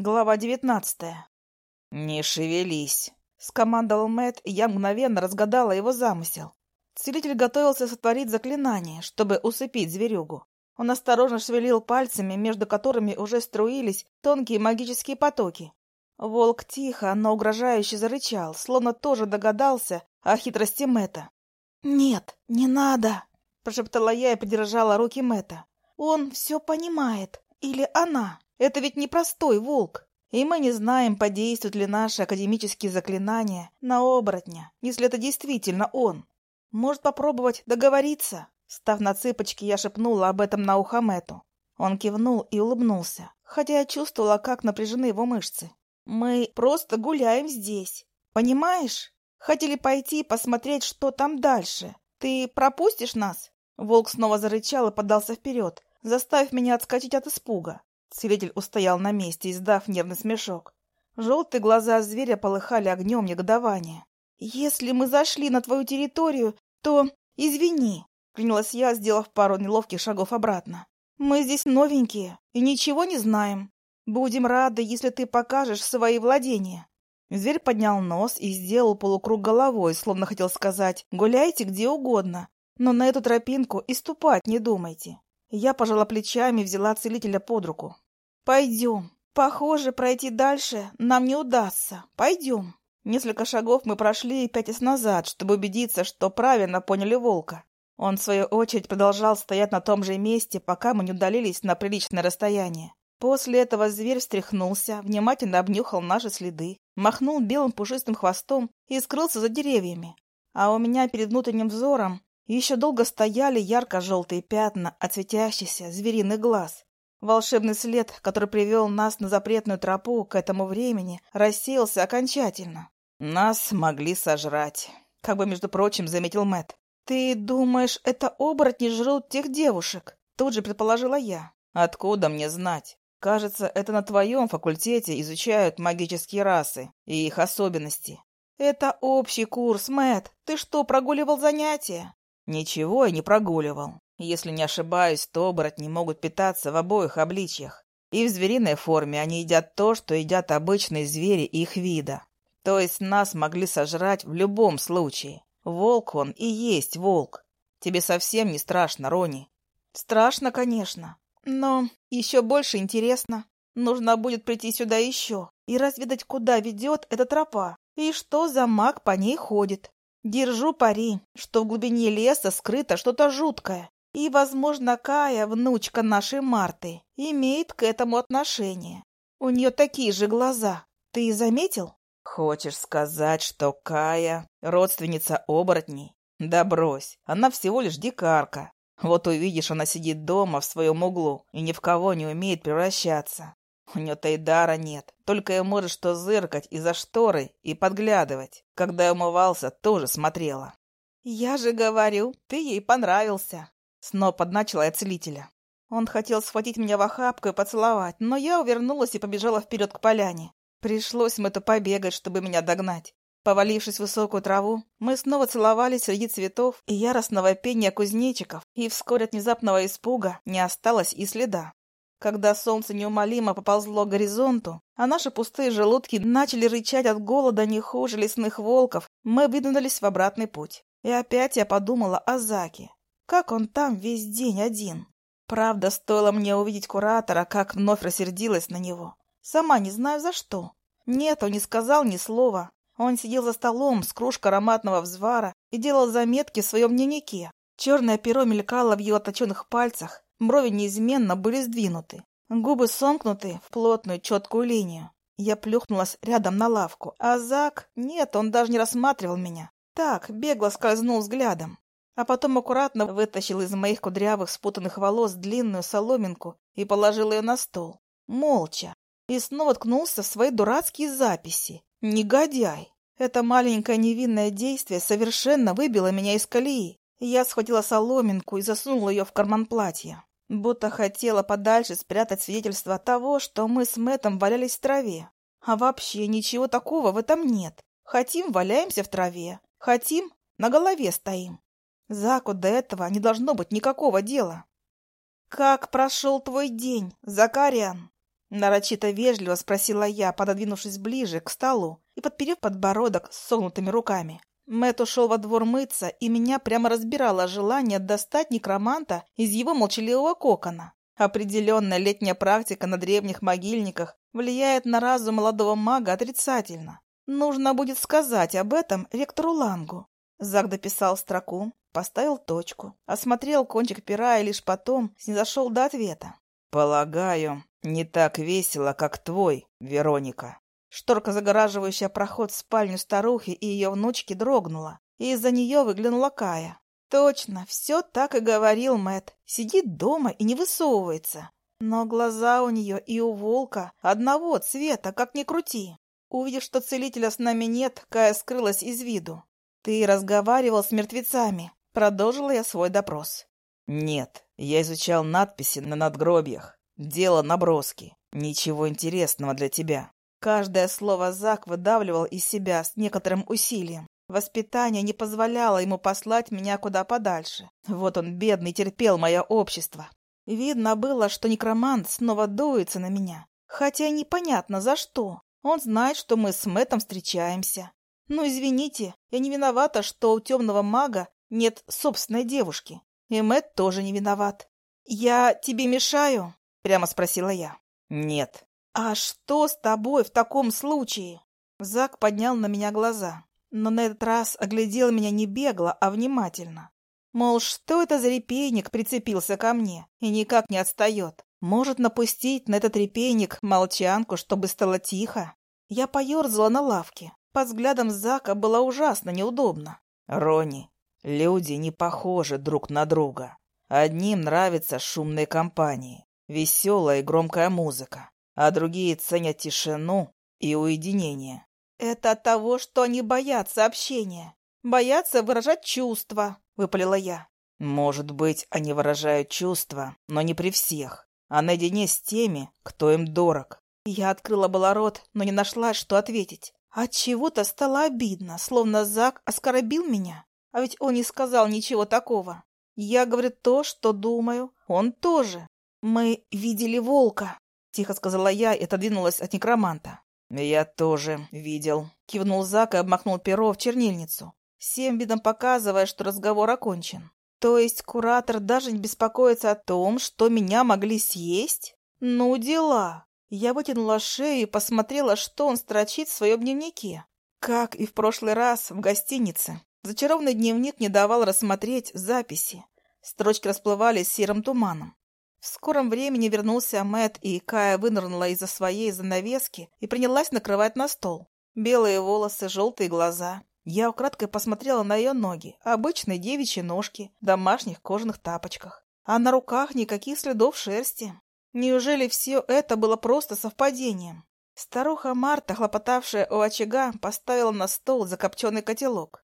Глава девятнадцатая. «Не шевелись!» — скомандовал Мэт, и я мгновенно разгадала его замысел. Целитель готовился сотворить заклинание, чтобы усыпить зверюгу. Он осторожно шевелил пальцами, между которыми уже струились тонкие магические потоки. Волк тихо, но угрожающе зарычал, словно тоже догадался о хитрости Мэта. «Нет, не надо!» — прошептала я и придержала руки Мэта. «Он все понимает. Или она?» Это ведь непростой волк. И мы не знаем, подействуют ли наши академические заклинания на оборотня, если это действительно он. Может попробовать договориться? Став на цыпочки, я шепнула об этом на ухо Мэту. Он кивнул и улыбнулся, хотя я чувствовала, как напряжены его мышцы. «Мы просто гуляем здесь. Понимаешь? Хотели пойти посмотреть, что там дальше. Ты пропустишь нас?» Волк снова зарычал и подался вперед, заставив меня отскочить от испуга. Целитель устоял на месте, издав нервный смешок. Желтые глаза зверя полыхали огнем негодования. «Если мы зашли на твою территорию, то извини», — клянилась я, сделав пару неловких шагов обратно. «Мы здесь новенькие и ничего не знаем. Будем рады, если ты покажешь свои владения». Зверь поднял нос и сделал полукруг головой, словно хотел сказать «гуляйте где угодно, но на эту тропинку и ступать не думайте». Я пожала плечами и взяла целителя под руку. «Пойдем. Похоже, пройти дальше нам не удастся. Пойдем». Несколько шагов мы прошли пятясь назад, чтобы убедиться, что правильно поняли волка. Он, в свою очередь, продолжал стоять на том же месте, пока мы не удалились на приличное расстояние. После этого зверь встряхнулся, внимательно обнюхал наши следы, махнул белым пушистым хвостом и скрылся за деревьями. А у меня перед внутренним взором еще долго стояли ярко-желтые пятна от светящихся звериных глаз. Волшебный след, который привел нас на запретную тропу к этому времени, рассеялся окончательно. Нас могли сожрать. Как бы, между прочим, заметил Мэт. Ты думаешь, это оборотни жрут тех девушек? Тут же предположила я. Откуда мне знать? Кажется, это на твоем факультете изучают магические расы и их особенности. Это общий курс, Мэт. Ты что, прогуливал занятия? Ничего я не прогуливал. Если не ошибаюсь, то оборотни могут питаться в обоих обличьях. И в звериной форме они едят то, что едят обычные звери их вида. То есть нас могли сожрать в любом случае. Волк он и есть волк. Тебе совсем не страшно, Рони? Страшно, конечно. Но еще больше интересно. Нужно будет прийти сюда еще и разведать, куда ведет эта тропа и что за маг по ней ходит. Держу пари, что в глубине леса скрыто что-то жуткое. И, возможно, Кая, внучка нашей Марты, имеет к этому отношение. У нее такие же глаза. Ты заметил? Хочешь сказать, что Кая — родственница оборотней? Да брось, она всего лишь дикарка. Вот увидишь, она сидит дома в своем углу и ни в кого не умеет превращаться. У нее-то и дара нет, только и может что зыркать из-за шторы и подглядывать. Когда я умывался, тоже смотрела. «Я же говорю, ты ей понравился!» Снова подначила я целителя. Он хотел схватить меня в охапку и поцеловать, но я увернулась и побежала вперед к поляне. Пришлось мы-то побегать, чтобы меня догнать. Повалившись в высокую траву, мы снова целовались среди цветов и яростного пения кузнечиков, и вскоре от внезапного испуга не осталось и следа. Когда солнце неумолимо поползло к горизонту, а наши пустые желудки начали рычать от голода не хуже лесных волков, мы выдвинулись в обратный путь. И опять я подумала о Заке. Как он там весь день один? Правда, стоило мне увидеть куратора, как вновь рассердилась на него. Сама не знаю за что. Нет, он не сказал ни слова. Он сидел за столом с кружкой ароматного взвара и делал заметки в своем дневнике. Черное перо мелькало в его точенных пальцах, Брови неизменно были сдвинуты, губы сомкнуты в плотную четкую линию. Я плюхнулась рядом на лавку, а Зак... Нет, он даже не рассматривал меня. Так, бегло скользнул взглядом. А потом аккуратно вытащил из моих кудрявых спутанных волос длинную соломинку и положил ее на стол. Молча. И снова ткнулся в свои дурацкие записи. Негодяй! Это маленькое невинное действие совершенно выбило меня из колеи. Я схватила соломинку и засунула ее в карман платья. Будто хотела подальше спрятать свидетельство того, что мы с Мэтом валялись в траве. А вообще ничего такого в этом нет. Хотим — валяемся в траве. Хотим — на голове стоим. Заку до этого не должно быть никакого дела. «Как прошел твой день, Закариан?» Нарочито вежливо спросила я, пододвинувшись ближе к столу и подперев подбородок с согнутыми руками. Мэт ушел во двор мыться, и меня прямо разбирало желание достать некроманта из его молчаливого кокона. Определенная летняя практика на древних могильниках влияет на разум молодого мага отрицательно. Нужно будет сказать об этом ректору Лангу. Зак дописал строку, поставил точку, осмотрел кончик пера и лишь потом снизошел до ответа. «Полагаю, не так весело, как твой, Вероника». Шторка, загораживающая проход в спальню старухи и ее внучки, дрогнула, и из-за нее выглянула Кая. Точно, все так и говорил Мэт. Сидит дома и не высовывается. Но глаза у нее и у волка одного цвета, как ни крути. Увидев, что целителя с нами нет, Кая скрылась из виду. «Ты разговаривал с мертвецами?» Продолжила я свой допрос. «Нет, я изучал надписи на надгробиях. Дело наброски. Ничего интересного для тебя. Каждое слово Зак выдавливал из себя с некоторым усилием. Воспитание не позволяло ему послать меня куда подальше. Вот он, бедный, терпел мое общество. Видно было, что некромант снова дуется на меня. Хотя непонятно за что. Он знает, что мы с Мэтом встречаемся. Ну, извините, я не виновата, что у темного мага нет собственной девушки. И Мэт тоже не виноват. «Я тебе мешаю?» — прямо спросила я. «Нет», «А что с тобой в таком случае?» Зак поднял на меня глаза, но на этот раз оглядел меня не бегло, а внимательно. Мол, что это за репейник прицепился ко мне и никак не отстает? Может напустить на этот репейник молчанку, чтобы стало тихо? Я поерзала на лавке. Под взглядом Зака было ужасно неудобно. «Рони, люди не похожи друг на друга. Одним нравятся шумные компании, веселая и громкая музыка, а другие ценят тишину и уединение. «Это от того, что они боятся общения, боятся выражать чувства», — выпалила я. «Может быть, они выражают чувства, но не при всех, а наедине с теми, кто им дорог». Я открыла было рот, но не нашла, что ответить. От чего то стало обидно, словно Зак оскорбил меня. А ведь он не сказал ничего такого. Я говорю то, что думаю, он тоже. Мы видели волка. — тихо сказала я и отодвинулась от некроманта. «Я тоже видел», — кивнул Зак и обмахнул перо в чернильницу, всем видом показывая, что разговор окончен. «То есть куратор даже не беспокоится о том, что меня могли съесть? Ну, дела!» Я вытянула шею и посмотрела, что он строчит в своем дневнике. Как и в прошлый раз в гостинице. Зачарованный дневник не давал рассмотреть записи. Строчки расплывались серым туманом. В скором времени вернулся Мэт, и Кая вынырнула из-за своей занавески и принялась накрывать на стол. Белые волосы, желтые глаза. Я украдкой посмотрела на ее ноги, обычные девичьи ножки, в домашних кожаных тапочках. А на руках никаких следов шерсти. Неужели все это было просто совпадением? Старуха Марта, хлопотавшая у очага, поставила на стол закопченный котелок.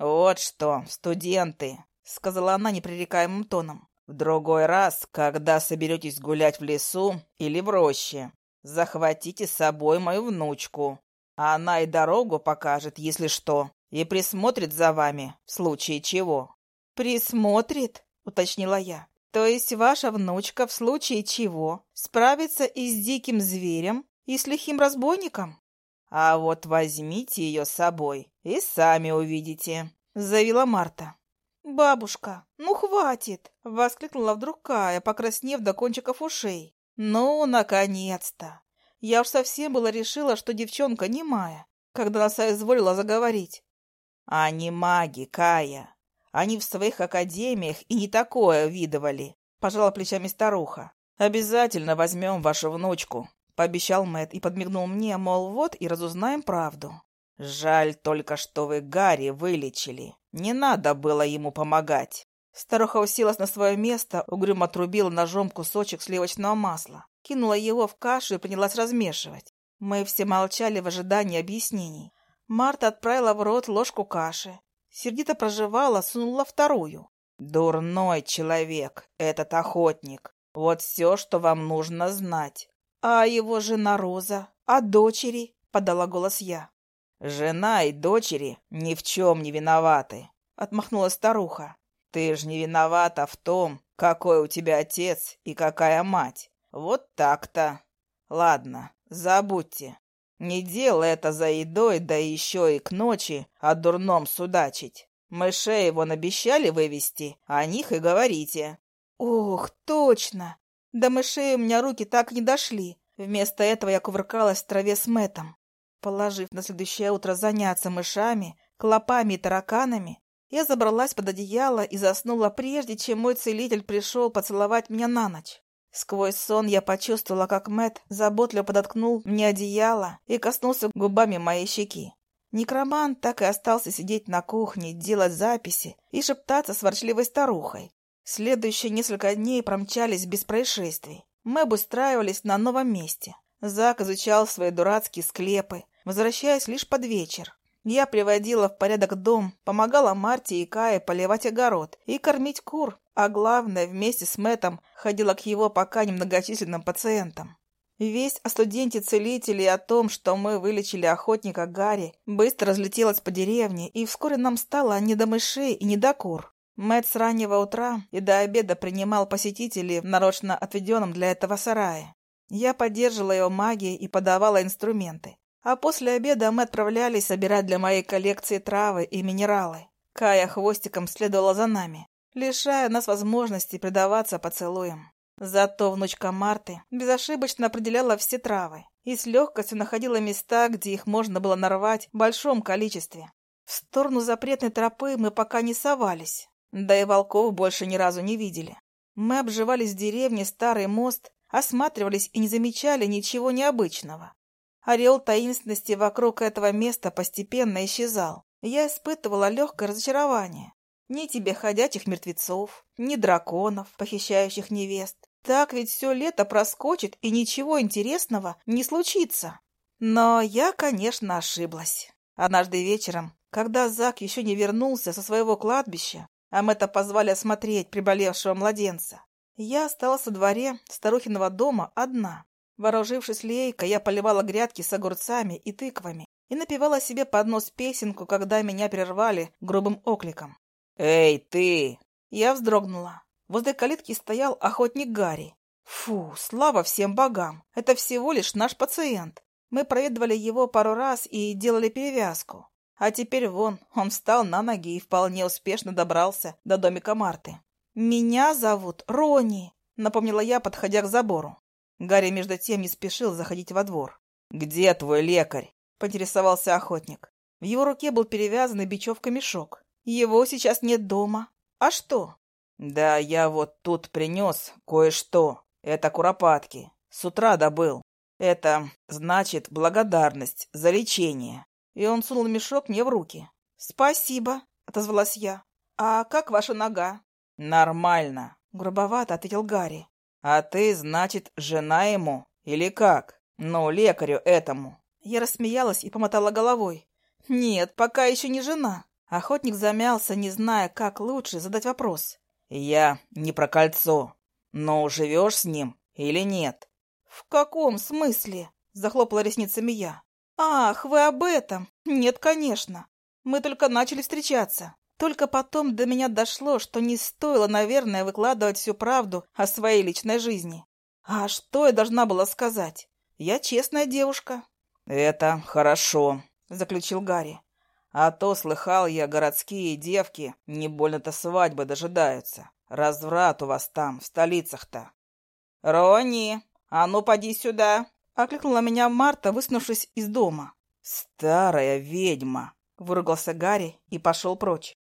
«Вот что, студенты!» — сказала она непререкаемым тоном. В другой раз, когда соберетесь гулять в лесу или в роще, захватите с собой мою внучку. Она и дорогу покажет, если что, и присмотрит за вами, в случае чего». «Присмотрит?» — уточнила я. «То есть ваша внучка в случае чего справится и с диким зверем, и с лихим разбойником?» «А вот возьмите ее с собой и сами увидите», — заявила Марта. «Бабушка, ну хватит!» — воскликнула вдруг Кая, покраснев до кончиков ушей. «Ну, наконец-то!» Я уж совсем было решила, что девчонка не немая, когда она соизволила заговорить. «Они маги, Кая. Они в своих академиях и не такое видывали», — пожала плечами старуха. «Обязательно возьмем вашу внучку», — пообещал Мэт и подмигнул мне, мол, вот и разузнаем правду. «Жаль только, что вы Гарри вылечили. Не надо было ему помогать. Старуха уселась на свое место, угрюмо отрубила ножом кусочек сливочного масла, кинула его в кашу и принялась размешивать. Мы все молчали в ожидании объяснений. Марта отправила в рот ложку каши. Сердито проживала, сунула вторую. «Дурной человек, этот охотник. Вот все, что вам нужно знать». «А его жена Роза? А дочери?» — подала голос я. «Жена и дочери ни в чем не виноваты», — отмахнулась старуха. «Ты ж не виновата в том, какой у тебя отец и какая мать. Вот так-то». Ладно, забудьте. Не делай это за едой, да еще и к ночи о дурном судачить. Мышей его обещали вывести, о них и говорите. Ох, точно! До мышей у меня руки так и не дошли. Вместо этого я кувыркалась в траве с Мэтом. Положив на следующее утро заняться мышами, клопами и тараканами, я забралась под одеяло и заснула прежде, чем мой целитель пришел поцеловать меня на ночь. Сквозь сон я почувствовала, как Мэт заботливо подоткнул мне одеяло и коснулся губами моей щеки. Некромант так и остался сидеть на кухне, делать записи и шептаться с ворчливой старухой. Следующие несколько дней промчались без происшествий. Мы обустраивались на новом месте. Зак изучал свои дурацкие склепы, возвращаясь лишь под вечер. Я приводила в порядок дом, помогала Марте и Кае поливать огород и кормить кур, а главное, вместе с Мэтом ходила к его пока немногочисленным пациентам. Весть о студенте-целителе и о том, что мы вылечили охотника Гарри, быстро разлетелась по деревне, и вскоре нам стало не до мышей и не до кур. Мэтт с раннего утра и до обеда принимал посетителей в нарочно отведенном для этого сарае. Я поддерживала его магией и подавала инструменты. А после обеда мы отправлялись собирать для моей коллекции травы и минералы. Кая хвостиком следовала за нами, лишая нас возможности предаваться поцелуям. Зато внучка Марты безошибочно определяла все травы и с легкостью находила места, где их можно было нарвать в большом количестве. В сторону запретной тропы мы пока не совались, да и волков больше ни разу не видели. Мы обживались в деревне Старый мост, осматривались и не замечали ничего необычного. Ореол таинственности вокруг этого места постепенно исчезал. Я испытывала легкое разочарование. Ни тебе ходячих мертвецов, ни драконов, похищающих невест. Так ведь все лето проскочит, и ничего интересного не случится. Но я, конечно, ошиблась. Однажды вечером, когда Зак еще не вернулся со своего кладбища, а Мэтта позвали осмотреть приболевшего младенца, я осталась во дворе старухиного дома одна. Вооружившись лейкой, я поливала грядки с огурцами и тыквами и напевала себе под нос песенку, когда меня прервали грубым окликом. «Эй, ты!» Я вздрогнула. Возле калитки стоял охотник Гарри. Фу, слава всем богам! Это всего лишь наш пациент. Мы проведывали его пару раз и делали перевязку. А теперь вон, он встал на ноги и вполне успешно добрался до домика Марты. «Меня зовут Рони», — напомнила я, подходя к забору. Гарри между тем не спешил заходить во двор. «Где твой лекарь?» — поинтересовался охотник. В его руке был перевязанный бечевкой мешок. «Его сейчас нет дома. А что?» «Да я вот тут принес кое-что. Это куропатки. С утра добыл. Это, значит, благодарность за лечение». И он сунул мешок мне в руки. «Спасибо», — отозвалась я. «А как ваша нога?» «Нормально», — грубовато ответил Гарри. «А ты, значит, жена ему? Или как? Ну, лекарю этому». Я рассмеялась и помотала головой. «Нет, пока еще не жена». Охотник замялся, не зная, как лучше задать вопрос. «Я не про кольцо. Но живешь с ним или нет?» «В каком смысле?» — захлопала ресницами я. «Ах, вы об этом? Нет, конечно. Мы только начали встречаться. Только потом до меня дошло, что не стоило, наверное, выкладывать всю правду о своей личной жизни. А что я должна была сказать? Я честная девушка. «Это хорошо», — заключил Гарри. «А то, слыхал я, городские девки не больно-то свадьбы дожидаются. Разврат у вас там, в столицах-то». «Рони, а ну поди сюда!» — окликнула меня Марта, высунувшись из дома. «Старая ведьма!» — выругался Гарри и пошел прочь.